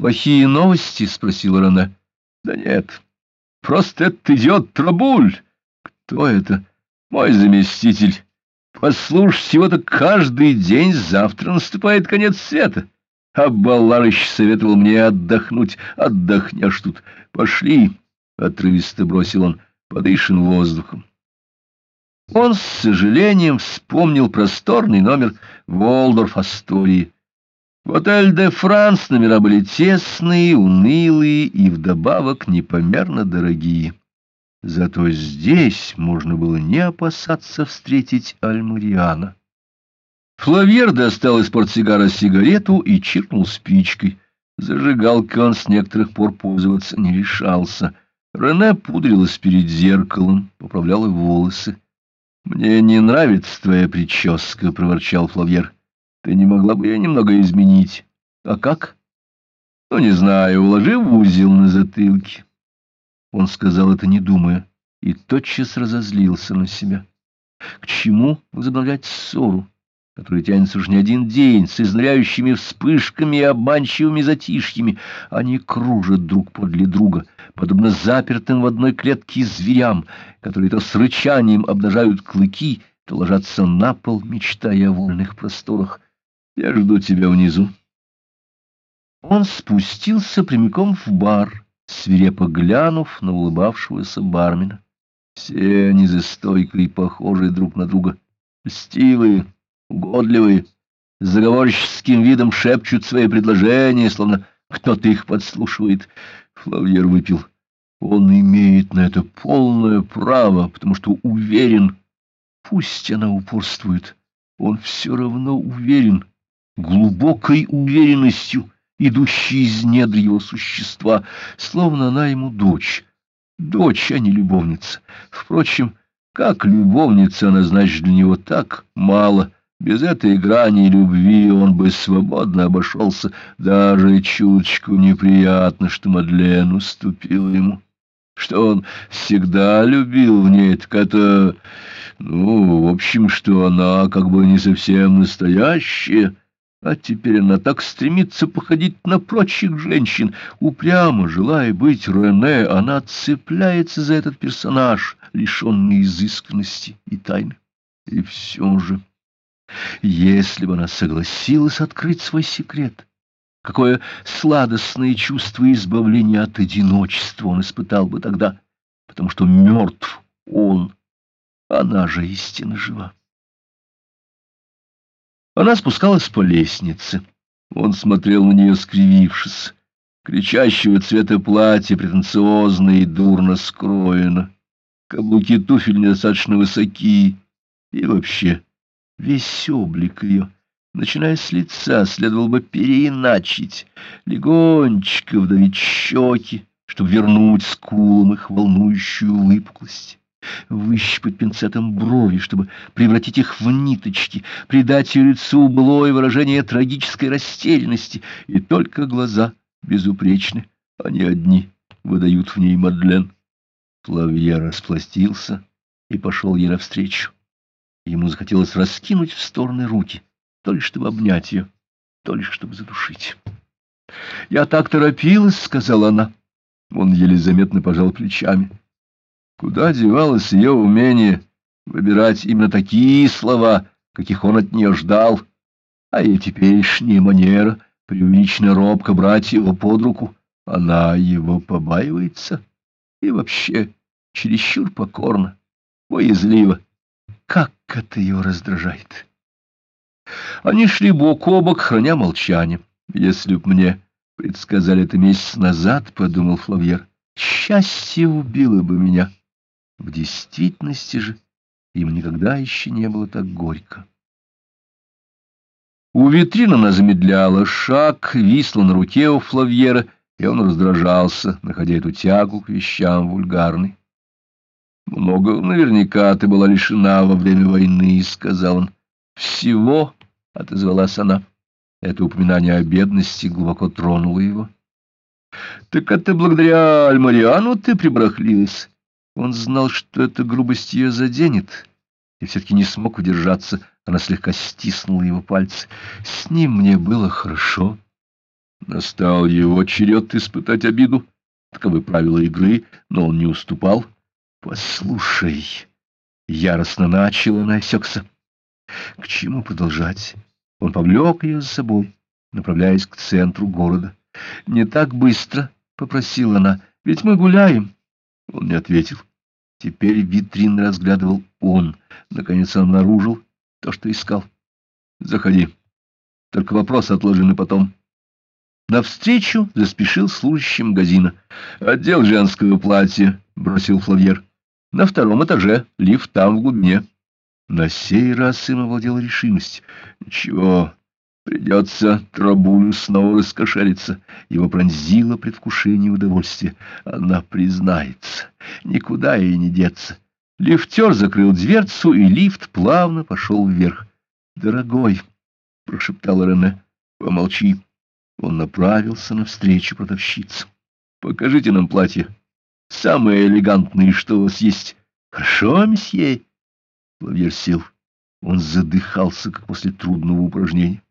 «Плохие новости?» — спросила Рене. «Да нет, просто это идет Трабуль». «Кто это?» «Мой заместитель. Послушай, всего-то каждый день завтра наступает конец света. А Баларыч советовал мне отдохнуть. Отдохнешь тут. Пошли, — отрывисто бросил он, — подышим воздухом. Он с сожалением вспомнил просторный номер Волдорф Астории. В отель «Де Франс» номера были тесные, унылые и вдобавок непомерно дорогие. Зато здесь можно было не опасаться встретить Альмариана. Флавьер достал из портсигара сигарету и чиркнул спичкой. Зажигалкой он с некоторых пор пользоваться не решался. Рене пудрилась перед зеркалом, поправляла волосы. — Мне не нравится твоя прическа, — проворчал Флавьер. — Ты не могла бы ее немного изменить? — А как? — Ну, не знаю, уложи в узел на затылке. Он сказал это не думая и тотчас разозлился на себя. К чему возобновлять ссору, которая тянется уж не один день, с изнуряющими вспышками и обманчивыми затишьями? Они кружат друг подле друга, подобно запертым в одной клетке зверям, которые то с рычанием обнажают клыки, то ложатся на пол, мечтая о вольных просторах. Я жду тебя внизу. Он спустился прямиком в бар свирепо глянув на улыбавшегося бармена. Все они за стойкой похожи друг на друга, льстивые, угодливые, с заговорческим видом шепчут свои предложения, словно кто-то их подслушивает. Флавьер выпил. Он имеет на это полное право, потому что уверен, пусть она упорствует, он все равно уверен, глубокой уверенностью, идущей из недр его существа, словно она ему дочь. Дочь, а не любовница. Впрочем, как любовница она значит для него так мало. Без этой грани любви он бы свободно обошелся. Даже чуточку неприятно, что Мадлен уступила ему. Что он всегда любил в ней, так это... Ну, в общем, что она как бы не совсем настоящая... А теперь она так стремится походить на прочих женщин. Упрямо, желая быть Рене, она цепляется за этот персонаж, лишенный изысканности и тайны. И все же, если бы она согласилась открыть свой секрет, какое сладостное чувство избавления от одиночества он испытал бы тогда, потому что мертв он, она же истинно жива. Она спускалась по лестнице. Он смотрел на нее, скривившись. Кричащего цвета платье претенциозно и дурно скроено. Каблуки туфель недостаточно высоки. И вообще, весь облик ее, начиная с лица, следовало бы переиначить, легонечко вдавить щеки, чтобы вернуть скулам их волнующую выпуклость выщипать пинцетом брови, чтобы превратить их в ниточки, придать ее лицу былое выражение трагической растерянности, и только глаза безупречны, они одни выдают в ней Мадлен. Флавье распластился и пошел ей навстречу. Ему захотелось раскинуть в стороны руки, то ли чтобы обнять ее, то ли чтобы задушить. «Я так торопилась», — сказала она. Он еле заметно пожал плечами. Куда девалось ее умение выбирать именно такие слова, каких он от нее ждал, а и теперешняя манера преувеличенно робко брать его под руку, она его побаивается и вообще чересчур покорно, боязливо. Как это ее раздражает! Они шли бок о бок, храня молчание. Если б мне предсказали это месяц назад, — подумал Флавьер, — счастье убило бы меня. В действительности же им никогда еще не было так горько. У витрины она замедляла шаг, висла на руке у Флавьера, и он раздражался, находя эту тягу к вещам вульгарной. «Много наверняка ты была лишена во время войны», — сказал он. «Всего», — отозвалась она. Это упоминание о бедности глубоко тронуло его. «Так это благодаря Альмариану ты прибрахлилась?» Он знал, что эта грубость ее заденет, и все-таки не смог удержаться. Она слегка стиснула его пальцы. «С ним мне было хорошо». Настал его черед испытать обиду. Таковы правила игры, но он не уступал. «Послушай!» — яростно начал она осекся. «К чему продолжать?» Он повлек ее за собой, направляясь к центру города. «Не так быстро!» — попросила она. «Ведь мы гуляем!» Он не ответил. Теперь витрин разглядывал он. Наконец он обнаружил то, что искал. «Заходи. Только вопрос отложены потом». Навстречу заспешил служащий магазина. «Отдел женского платья», — бросил Флавьер. «На втором этаже, лифт там, в глубине». На сей раз им овладела решимость. «Ничего, придется Трабулю снова раскошелиться». Его пронзило предвкушение удовольствия. Она признается, никуда ей не деться. Лифтер закрыл дверцу, и лифт плавно пошел вверх. «Дорогой», — прошептал Рене, — «помолчи». Он направился навстречу продавщице. «Покажите нам платье. Самые элегантные, что у вас есть. Хорошо, месье?» Лавьер сел. Он задыхался, как после трудного упражнения.